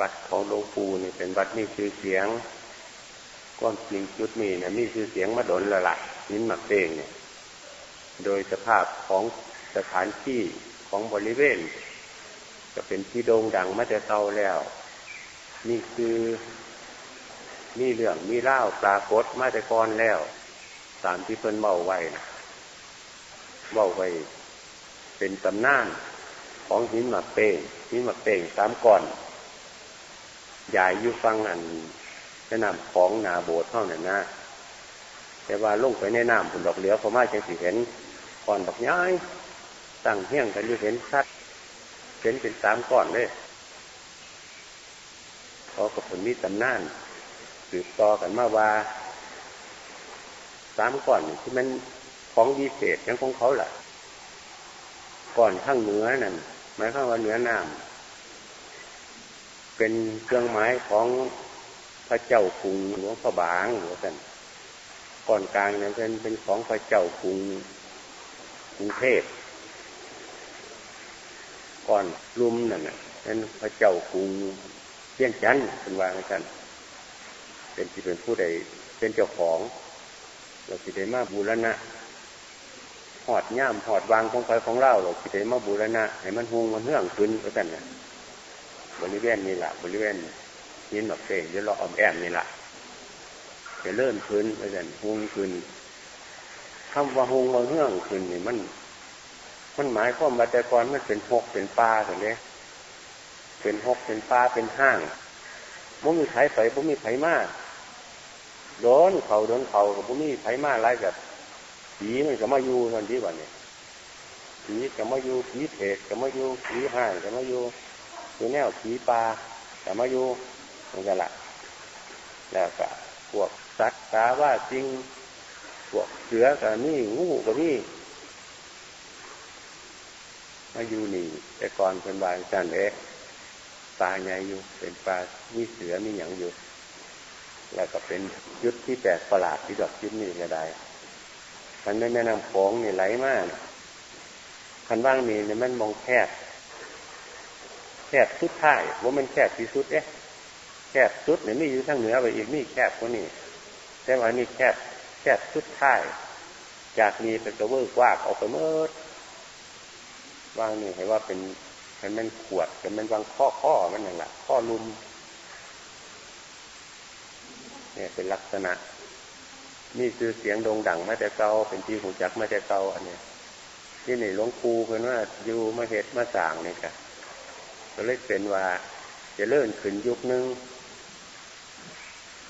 วัดของหลวงปู่นี่เป็นวัดมีชื่อเสียงก้อนจริงจุดนี้นี่ยมีชื่อเสียงมาดนละละหินหมักเตงเนี่ย โดยสภาพของสถานที่ของบริเวณจะเป็นที่โด่งดังมาแต่เตาแล้ว นี่คือมีเรื่องมีเล่าปรากฏมาแต่ก่อนแล้วตามที่เพิ่นเบาไว้เบาไว้เป็นตำนานของหินหมักเป้งหินหมักเป้งสามก่อน ใหญ่อยู่ฟังอันแนะนำของนาโบสถ์เท่านั้นนะแต่ว่าลงไปในน้ำผุนดอกเหลือพอมาจะสิเห็นก่อนดอกย้ายตั้งเฮี้ยงกันอยู่เห็นชัดเห็นเป็นสามก้อนเลยพอกับผลมีตำนานสืบต่อกันมาว่าสามก้อนที่มันของดีเศษยังของเขาแหละก่อนข้างเหนือนั่นหมายความว่าเหนือน้ำ เป็นเครื่องหมายของพระเจ้ากรุงหลวงพระบางหรือกันก่อนกลางนั้นเป็นเป็นของพระเจ้ากรุงกรุงเทพก่อนลุมนั่นน่ะเป็นพระเจ้ากรุงเพี้ยนจันเป็นวางกัน เป็นที่เป็นผู้ใดเป็นเจ้าของเราสิได้มาบูรณะหอดย่ามหอดวางของใครของเล่าเราสิได้มาบูรณะให้มันหงมันเฮื่องขึ้นแล้วกันนะ บริเวณนี้แหละบริเวณยินแบบเก่งจะรออมแอมนี่แหละจะเลื่อนขึ้นแล้วกันหงขึ้นคำว่าหงมันเฮื่องขึ้นนี่มัน มันหมายความว่าแต่ก่อนมันเป็นหกเป็นปลาอย่างนี้เป็นหกเป็นปลาเป็นห้างบ่มีไผไปบ่มีไผมากโดนเขาโดนเขากับบ่มีไผมาไรกับผีมันก็มาอยู่ตอนที่วันนี้ผีก็มาอยู่ผีเถกก็มาอยู่ผีห่างก็มาอยู่ ตัวแนวผีปลาก็มาอยู่มันก็ละแล้วก็พวกสัตว์ตาว่าจริง พวกเสือกับนี่งูกับนี่มาอยู่นี่ แต่ก่อนเป็นบางจันเอ๊ปลาใหญ่อยู่ เป็นปลามีเสือมีหยังอยู่ แล้วก็เป็นยุดที่แปลกประหลาดที่ดอกยุดนี่ก็ได้คันในแม่น้ำโขงนี่ไหลมากคันว่างนี่เนี่ยมันมองแคบ แคบสุดท้ายว่ามันแคบที่สุดเอ๊ะแคบสุดเนี่ยมีอยู่ทางเหนือไปอีกมีแคบกว่านี้แต่ว่านี่แคบแคบสุดท้าย จากนี้เป็นกระเบื้องกว้างออกไปเมื่อว่างนี่ให้ว่าเป็นมันมันขวดแต่มันวางข้อข้อมันอย่างละข้อลุม เนี่ยเป็นลักษณะนี่คือเสียงโด่งดังมาแต่เก่าเป็นที่หูจักมาแต่เก่าอันนี้ที่นี่หลวงปู่เพื่อนว่าอยู่มาเหตุมาสางนี่ค่ะ ก็เลยเป็นว่าจะเลื่อนขึ้นยุคนึง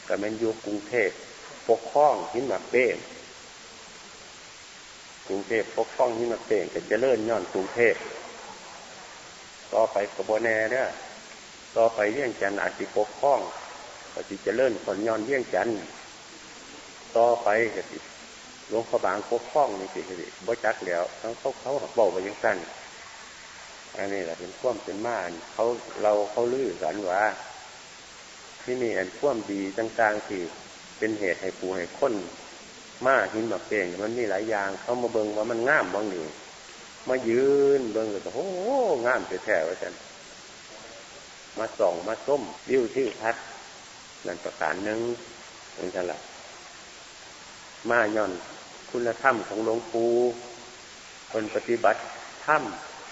ก็เป็นยุคกรุงเทพปกครองหินมักเป้งกรุงเทพปกครองหินมักเป้งก็จะเลื่อนย้อนกรุงเทพต่อไปกบแน่เนี่ยต่อไปเรื่องจันอาจจะปกครองก็จะเลื่อนคนย้อนเรื่องจันต่อไปก็สิหลวงพ่อบางปกครองนี่สิสิบ่จักแล้วเขาเขาเขาบอกไปยังสั้น อันนี้แหละเป็นข่วมเป็นม่านเขาเราเขาลื้อสันว่าที่นี่อันข่วมดีต่างๆที่เป็นเหตุให้ปูให้ค้นมาหินแบบเปงมันมีหลายอย่าง เขามาเบิ่งว่ามันง่ามบางอยู่มายืนเบิ่งเลยโอ้โหง่ามแท้ๆว่าจันมาส่องมาส้มวิวที่พัดนั่นประการหนึ่งนั่นแหละมาย่อนคุณธรรมของหลวงปู่คนปฏิบัติธรรม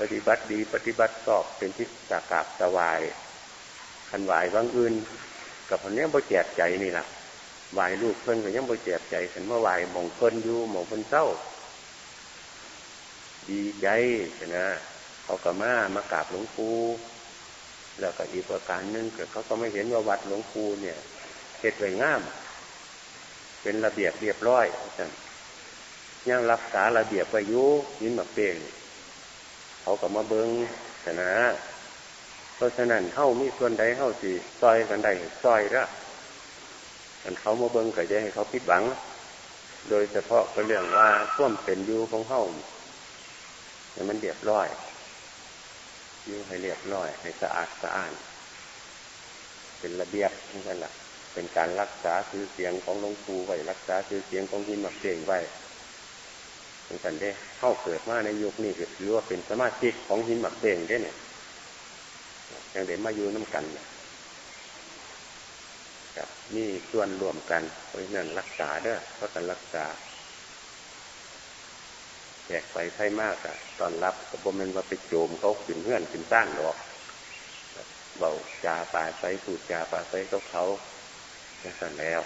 ปฏิบัติดีปฏิบัติสอบเป็นที่สากาบสวายขันไหวบางอื่น กับคนนี้บ่แจกใจนี่แหละไหวลูกเพิ่นก็ยังบ่แจกใจฉันเมื่อไหวมองเพิ่นอยู่มองเพิ่นเศร้า ดีใจนะเขาก็มามากราบหลวงปู่แล้วก็อีกประการนึ่งเขาก็ไม่เห็นว่าวัดหลวงปู่เนี่ยเหตุไว้งาม เป็นระเบียบเรียบร้อยยังรักษาระเบียบไว้ยุยินมาเปง เขาก็มาเบิงชนะ เพราะฉะนั้นเข้ามีส่วนใดเข้าสิซอยกันใดซอยละกันเขามาเบิงก็จะให้เขาพิดหวัง โดยเฉพาะก็เรื่องว่าส้วมเป็นยูของเข้าให้มันเรียบร้อยยูให้เรียบร้อย ให้สะอาดสะอ้าน เป็นระเบียบนั่นแหละเป็นการรักษาชื่อเสียงของหลวงปู่ไว้รักษาชื่อเสียงของหินมักเสียงไว้ เป็นกันได้เข้าเกิดมาในยุคนี้ก็ถือว่าเป็นสมาชิกของหินหมักเสียงได้เนี่ยยังเด็มาอยู่น้ากันนี่ส่วนรวมกันเพราะนั้นรักษาเด้อเพราะกันรักษาแจกไปไทยมากอะตอนรับก็บ่แม่นว่าไปโจมเขาขึ้นเพื่อนขึ้นสร้างหรอกเบาจาปาไปสูดจาปาไปเขาเขาแค่นั้นแล้ว